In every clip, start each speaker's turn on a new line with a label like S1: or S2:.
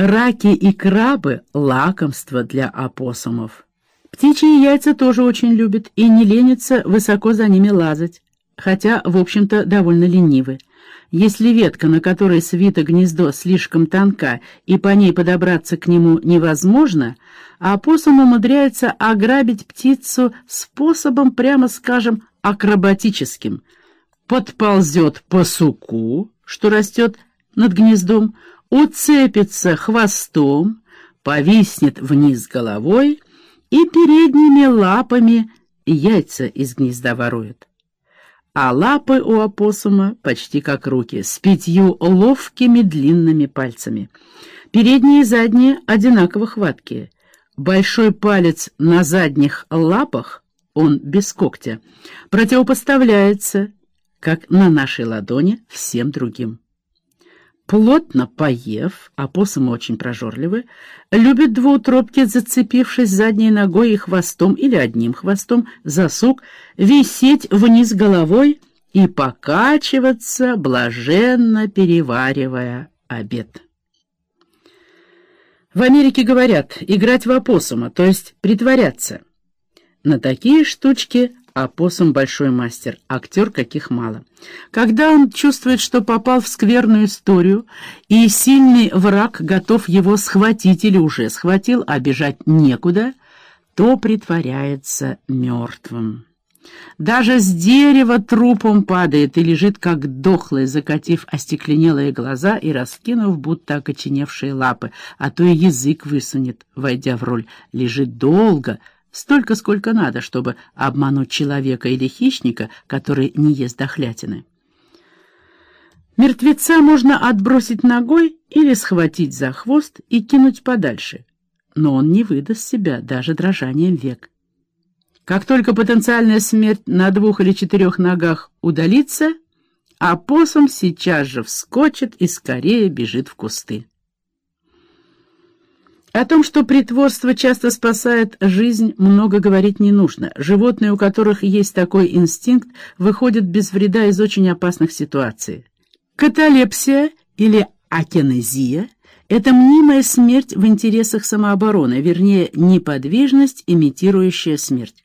S1: Раки и крабы — лакомство для опоссумов. Птичьи яйца тоже очень любят и не ленятся высоко за ними лазать, хотя, в общем-то, довольно ленивы. Если ветка, на которой свито гнездо, слишком тонка и по ней подобраться к нему невозможно, опоссум умудряется ограбить птицу способом, прямо скажем, акробатическим. Подползет по суку, что растет над гнездом, уцепится хвостом, повиснет вниз головой и передними лапами яйца из гнезда ворует. А лапы у опоссума почти как руки, с пятью ловкими длинными пальцами. Передние и задние одинаково хваткие. Большой палец на задних лапах, он без когтя, противопоставляется, как на нашей ладони, всем другим. Плотно поев, опоссумы очень прожорливы, любят двуутробки, зацепившись задней ногой и хвостом или одним хвостом за сук, висеть вниз головой и покачиваться, блаженно переваривая обед. В Америке говорят «играть в опоссума», то есть притворяться. На такие штучки Опоссум большой мастер, актер каких мало. Когда он чувствует, что попал в скверную историю, и сильный враг готов его схватить или уже схватил, а бежать некуда, то притворяется мертвым. Даже с дерева трупом падает и лежит, как дохлый, закатив остекленелые глаза и раскинув, будто окоченевшие лапы, а то и язык высунет, войдя в роль. Лежит долго — Столько, сколько надо, чтобы обмануть человека или хищника, который не ест дохлятины. Мертвеца можно отбросить ногой или схватить за хвост и кинуть подальше, но он не выдаст себя даже дрожанием век. Как только потенциальная смерть на двух или четырех ногах удалится, опоссум сейчас же вскочит и скорее бежит в кусты. О том, что притворство часто спасает жизнь, много говорить не нужно. Животные, у которых есть такой инстинкт, выходят без вреда из очень опасных ситуаций. Каталепсия или акинезия – это мнимая смерть в интересах самообороны, вернее, неподвижность, имитирующая смерть.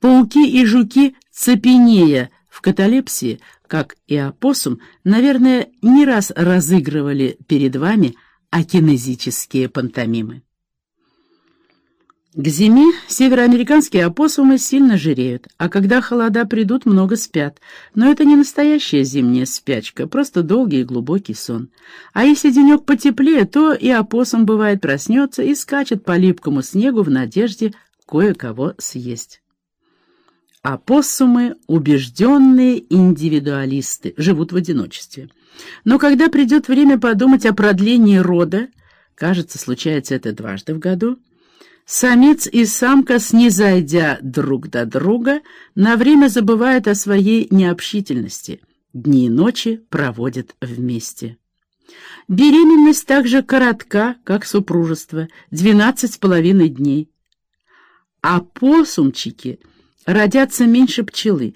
S1: Пауки и жуки, цепенея в каталепсии, как и опоссум, наверное, не раз разыгрывали перед вами – а кинезические пантомимы. К зиме североамериканские опоссумы сильно жиреют, а когда холода придут, много спят. Но это не настоящая зимняя спячка, просто долгий и глубокий сон. А если денек потеплее, то и опоссум, бывает, проснется и скачет по липкому снегу в надежде кое-кого съесть. Опоссумы — убежденные индивидуалисты, живут в одиночестве. Но когда придет время подумать о продлении рода, кажется, случается это дважды в году, самец и самка, снизойдя друг до друга, на время забывают о своей необщительности, дни и ночи проводят вместе. Беременность так же коротка, как супружество, двенадцать с половиной дней. А посумчики родятся меньше пчелы,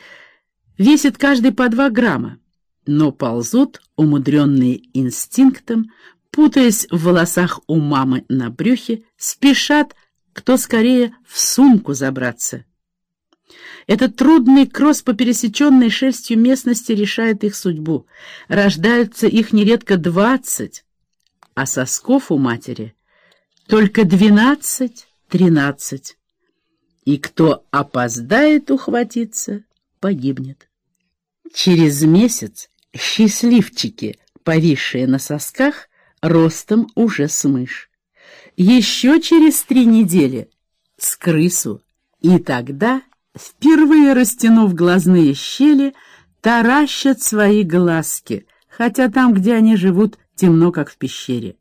S1: весят каждый по два грамма но ползут, умудренные инстинктом, путаясь в волосах у мамы на брюхе, спешат, кто скорее в сумку забраться. Этот трудный кросс по пересеченной шерстью местности решает их судьбу. Рождаются их нередко двадцать, а сосков у матери только двенадцать-тринадцать. И кто опоздает ухватиться, погибнет. Через месяц счастливчики, повисшие на сосках, ростом уже с мышь. Еще через три недели с крысу, и тогда, впервые растянув глазные щели, таращат свои глазки, хотя там, где они живут, темно, как в пещере.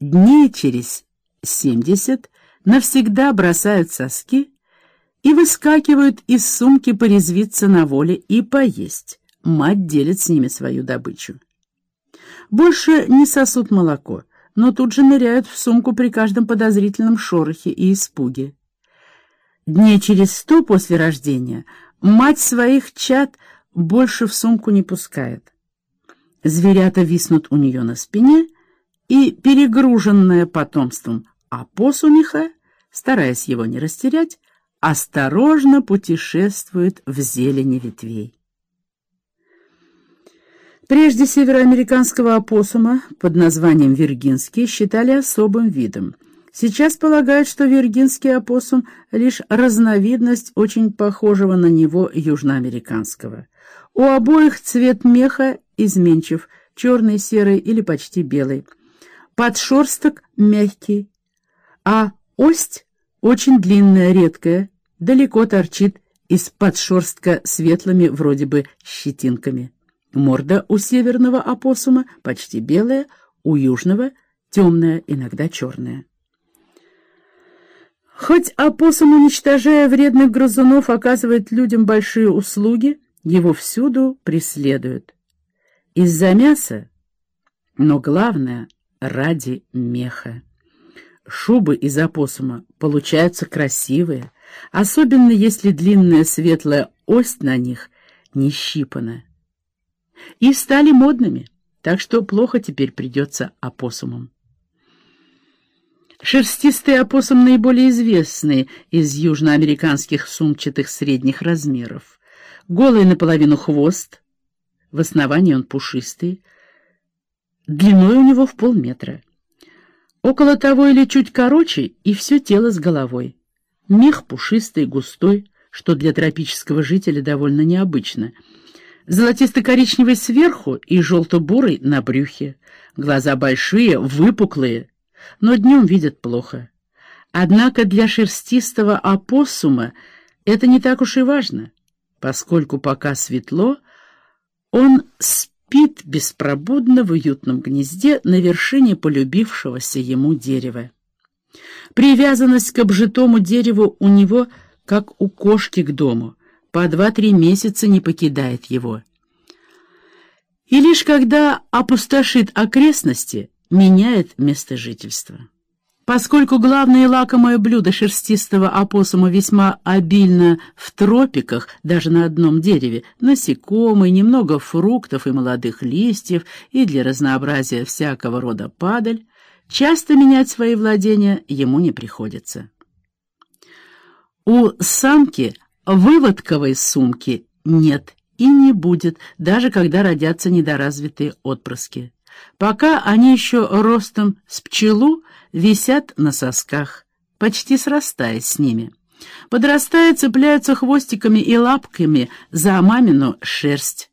S1: Дней через семьдесят навсегда бросают соски и выскакивают из сумки порезвиться на воле и поесть мать делит с ними свою добычу. Больше не сосут молоко, но тут же ныряют в сумку при каждом подозрительном шорохе и испуге. Дней через сто после рождения мать своих чад больше в сумку не пускает. Зверята виснут у нее на спине и перегруженная потомством опоссумиха, стараясь его не растерять, осторожно путешествует в зелени ветвей. Прежде североамериканского опоссума под названием виргинский считали особым видом. Сейчас полагают, что виргинский опоссум — лишь разновидность очень похожего на него южноамериканского. У обоих цвет меха изменчив, черный, серый или почти белый. Подшерсток мягкий, а ость очень длинная, редкая, далеко торчит из подшерстка светлыми вроде бы щетинками. Морда у северного опоссума почти белая, у южного темная, иногда черная. Хоть опоссум, уничтожая вредных грызунов, оказывает людям большие услуги, его всюду преследуют. Из-за мяса, но главное — ради меха. Шубы из опоссума получаются красивые, особенно если длинная светлая ось на них не щипана и стали модными, так что плохо теперь придется опоссумам. Шерстистый опоссум наиболее известный из южноамериканских сумчатых средних размеров. Голый наполовину хвост, в основании он пушистый, длиной у него в полметра. Около того или чуть короче, и все тело с головой. Мех пушистый, густой, что для тропического жителя довольно необычно — Золотисто-коричневый сверху и желто-бурый на брюхе. Глаза большие, выпуклые, но днем видят плохо. Однако для шерстистого опоссума это не так уж и важно, поскольку пока светло, он спит беспробудно в уютном гнезде на вершине полюбившегося ему дерева. Привязанность к обжитому дереву у него, как у кошки к дому — по два-три месяца не покидает его. И лишь когда опустошит окрестности, меняет место жительства. Поскольку главное лакомое блюдо шерстистого опоссума весьма обильно в тропиках, даже на одном дереве, насекомые, немного фруктов и молодых листьев, и для разнообразия всякого рода падаль, часто менять свои владения ему не приходится. У самки Выводковой сумки нет и не будет, даже когда родятся недоразвитые отпрыски. Пока они еще ростом с пчелу висят на сосках, почти срастаясь с ними. Подрастая, цепляются хвостиками и лапками за мамину шерсть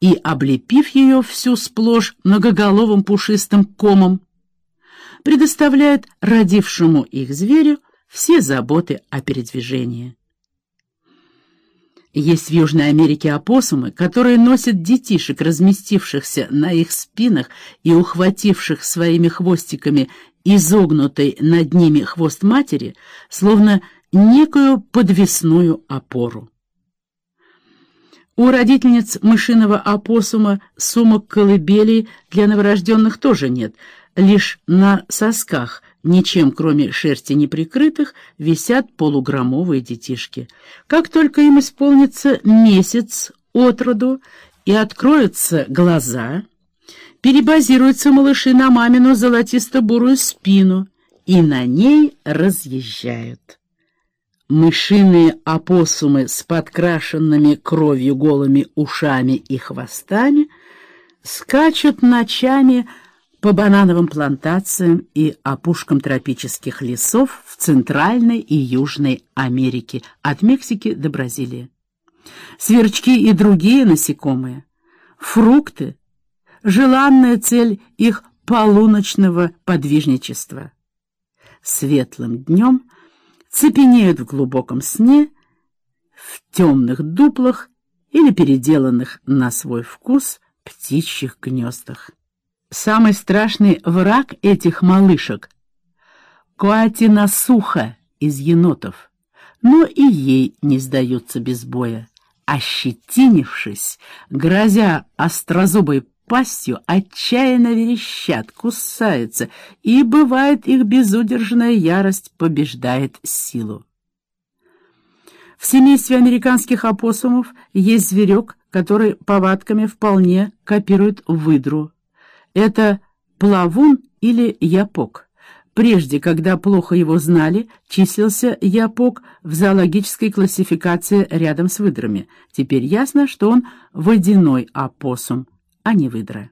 S1: и, облепив ее всю сплошь многоголовым пушистым комом, предоставляют родившему их зверю все заботы о передвижении. Есть в Южной Америке опоссумы, которые носят детишек, разместившихся на их спинах и ухвативших своими хвостиками изогнутый над ними хвост матери, словно некую подвесную опору. У родительниц мышиного опоссума сумок колыбелей для новорожденных тоже нет, лишь на сосках Ничем, кроме шерсти неприкрытых, висят полуграммовые детишки. Как только им исполнится месяц от роду и откроются глаза, перебазируются малыши на мамину золотисто-бурую спину и на ней разъезжают. Мышиные опоссумы с подкрашенными кровью голыми ушами и хвостами скачут ночами, по банановым плантациям и опушкам тропических лесов в Центральной и Южной Америке, от Мексики до Бразилии. Сверчки и другие насекомые, фрукты — желанная цель их полуночного подвижничества. Светлым днем цепенеют в глубоком сне, в темных дуплах или переделанных на свой вкус птичьих гнездах. Самый страшный враг этих малышек — Коатинасуха из енотов, но и ей не сдаются без боя. Ощетинившись, грозя острозубой пастью, отчаянно верещат, кусаются, и, бывает, их безудержная ярость побеждает силу. В семействе американских опоссумов есть зверек, который повадками вполне копирует выдру — это плавун или япок. Прежде, когда плохо его знали, числился япок в зоологической классификации рядом с выдрами. Теперь ясно, что он водяной опоссум, а не выдра.